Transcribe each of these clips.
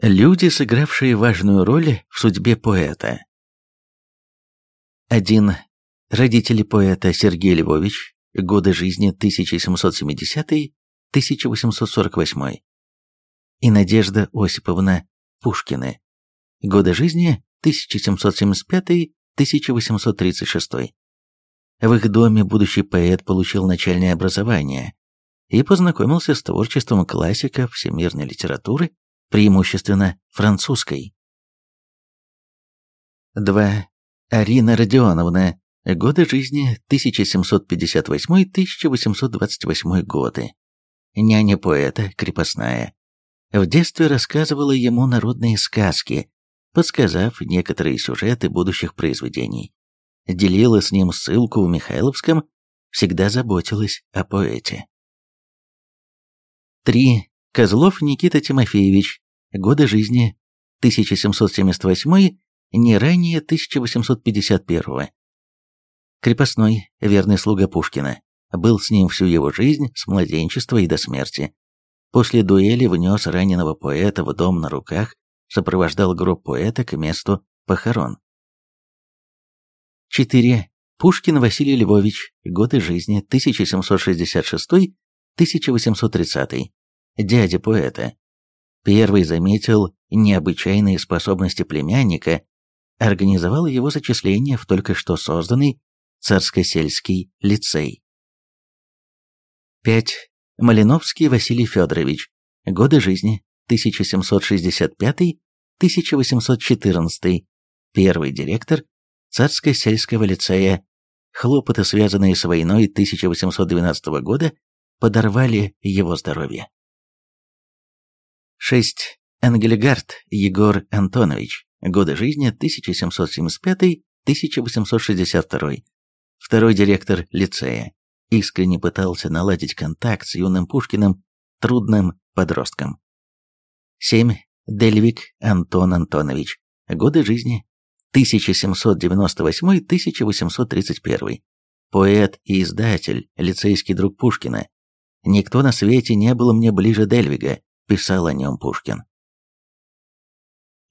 Люди, сыгравшие важную роль в судьбе поэта. 1. Родители поэта Сергей Львович, годы жизни 1770-1848. И Надежда Осиповна Пушкины, годы жизни 1775-1836. В их доме будущий поэт получил начальное образование и познакомился с творчеством классиков всемирной литературы, преимущественно французской. 2. Арина Родионовна. Годы жизни 1758-1828 годы. Няня поэта, крепостная. В детстве рассказывала ему народные сказки, подсказав некоторые сюжеты будущих произведений. Делила с ним ссылку в Михайловском, всегда заботилась о поэте. 3. Козлов Никита Тимофеевич. Годы жизни 1778 не ранее 1851 Крепостной, верный слуга Пушкина, был с ним всю его жизнь, с младенчества и до смерти. После дуэли внес раненого поэта в дом на руках, сопровождал гроб поэта к месту похорон. 4. Пушкин Василий Львович. Годы жизни 1766-1830. Дядя поэта. Первый заметил необычайные способности племянника, организовал его зачисление в только что созданный Царско-сельский лицей. 5. Малиновский Василий Федорович. Годы жизни 1765-1814. Первый директор Царско-сельского лицея. Хлопоты, связанные с войной 1812 года, подорвали его здоровье. 6. Энгельгард Егор Антонович. Годы жизни 1775-1862. Второй директор лицея. Искренне пытался наладить контакт с юным Пушкиным, трудным подростком. 7. Дельвик Антон Антонович. Годы жизни 1798-1831. Поэт и издатель, лицейский друг Пушкина. Никто на свете не был мне ближе Дельвига, писал о нем Пушкин.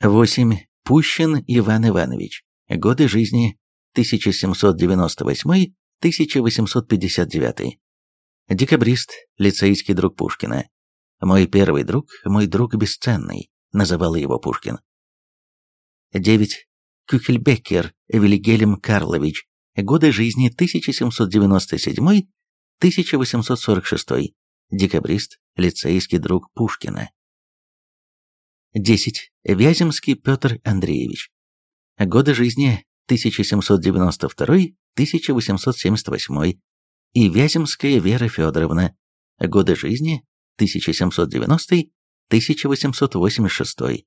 8. Пущин Иван Иванович. Годы жизни 1798-1859. Декабрист, лицейский друг Пушкина. «Мой первый друг, мой друг бесценный», называл его Пушкин. 9. Кюхельбеккер Вильгельм Карлович. Годы жизни 1797-1846. Декабрист, лицейский друг Пушкина. 10. Вяземский Петр Андреевич. Годы жизни 1792-1878. И Вяземская Вера Федоровна. Годы жизни 1790-1886.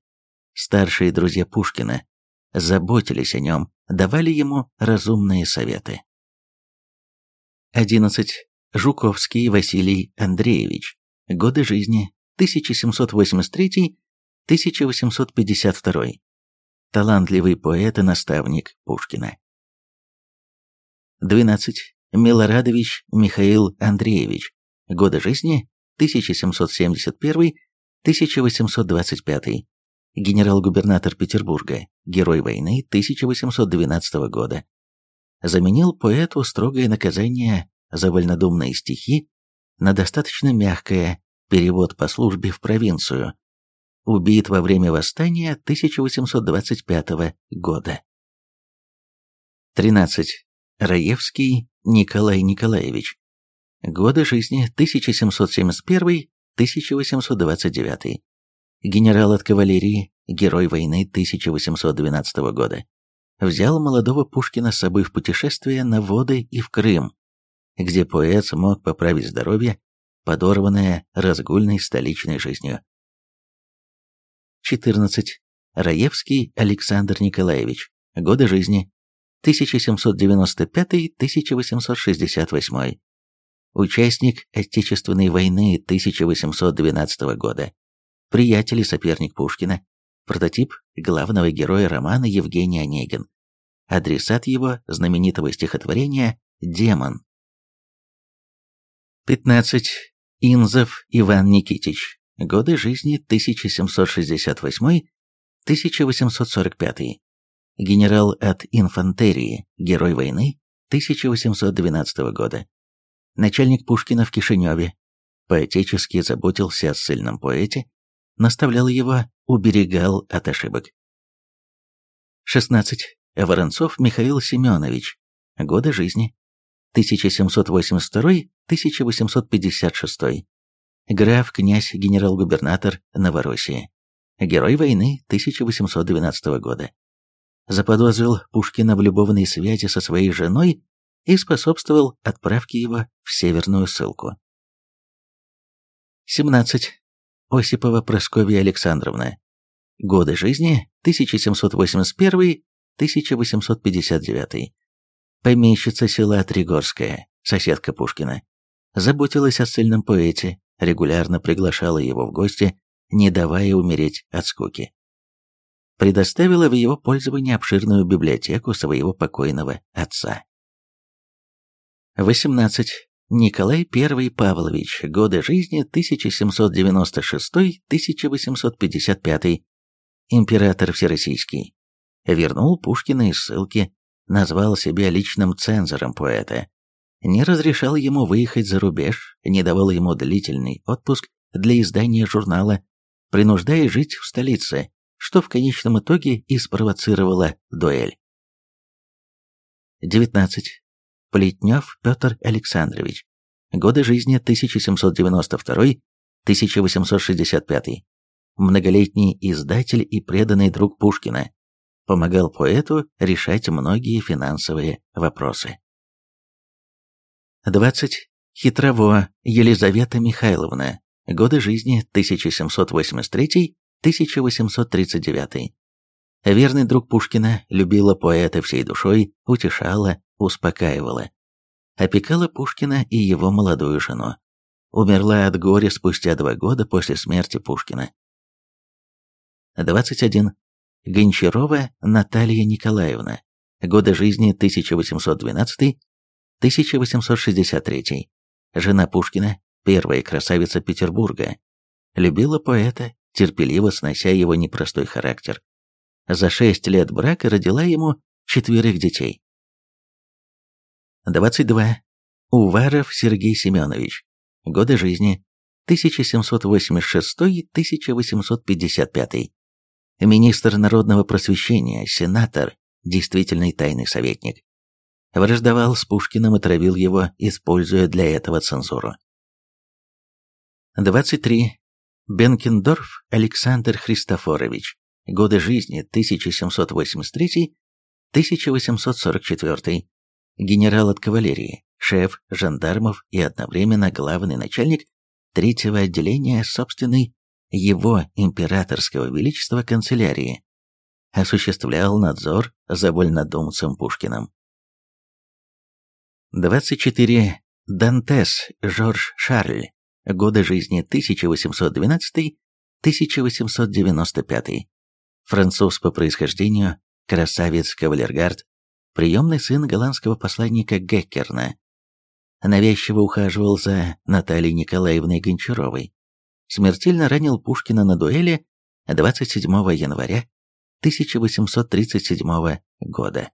Старшие друзья Пушкина заботились о нем, давали ему разумные советы. 11. Жуковский Василий Андреевич. Годы жизни 1783-1852. Талантливый поэт и наставник Пушкина. 12. Милорадович Михаил Андреевич. Годы жизни 1771-1825. Генерал-губернатор Петербурга, герой войны 1812 года. Заменил поэту строгое наказание за вольнодумные стихи на достаточно мягкое перевод по службе в провинцию. Убит во время восстания 1825 года. 13. Раевский Николай Николаевич. Годы жизни 1771-1829. Генерал от кавалерии, герой войны 1812 года. Взял молодого Пушкина с собой в путешествие на воды и в Крым, где поэт смог поправить здоровье, подорванное разгульной столичной жизнью. 14. Раевский Александр Николаевич. Годы жизни 1795-1868. Участник Отечественной войны 1812 года. Приятель и соперник Пушкина. Прототип главного героя романа Евгений Онегин. Адресат его знаменитого стихотворения «Демон». 15. Инзов Иван Никитич. Годы жизни 1768-1845. Генерал от инфантерии, герой войны 1812 года. Начальник Пушкина в Кишиневе. Поэтически заботился о сильном поэте, наставлял его, уберегал от ошибок. 16. Воронцов Михаил Семенович. Годы жизни. 1782-1856. Граф, князь, генерал-губернатор Новороссии. Герой войны 1812 года. Заподозрил Пушкина в любовной связи со своей женой и способствовал отправке его в северную ссылку. 17. Осипова Прасковья Александровна. Годы жизни 1781-1859. Помещица села Тригорская, соседка Пушкина. Заботилась о сильном поэте, регулярно приглашала его в гости, не давая умереть от скуки. Предоставила в его пользование обширную библиотеку своего покойного отца. 18. Николай I Павлович. Годы жизни 1796-1855. Император Всероссийский. Вернул Пушкина из ссылки, назвал себя личным цензором поэта. Не разрешал ему выехать за рубеж, не давал ему длительный отпуск для издания журнала, принуждая жить в столице, что в конечном итоге и спровоцировало дуэль. 19. Плетнев Петр Александрович. Годы жизни 1792-1865. Многолетний издатель и преданный друг Пушкина. Помогал поэту решать многие финансовые вопросы. 20. Хитрово Елизавета Михайловна. Годы жизни 1783-1839. Верный друг Пушкина, любила поэта всей душой, утешала, успокаивала. Опекала Пушкина и его молодую жену. Умерла от горя спустя два года после смерти Пушкина. 21. Гончарова Наталья Николаевна. Годы жизни 1812-1863. Жена Пушкина, первая красавица Петербурга. Любила поэта, терпеливо снося его непростой характер. За шесть лет брака родила ему четверых детей. 22. Уваров Сергей Семенович. Годы жизни 1786-1855. Министр народного просвещения, сенатор, действительный тайный советник. Враждовал с Пушкиным и травил его, используя для этого цензуру. 23. Бенкендорф Александр Христофорович. Годы жизни 1783-1844 генерал от кавалерии, шеф жандармов и одновременно главный начальник третьего отделения собственной его императорского величества канцелярии, осуществлял надзор за вольнодумцем Пушкиным. 24. Дантес Жорж Шарль. Годы жизни 1812-1895. Француз по происхождению, красавец-кавалергард, приемный сын голландского посланника Геккерна. Навязчиво ухаживал за Натальей Николаевной Гончаровой. Смертельно ранил Пушкина на дуэли 27 января 1837 года.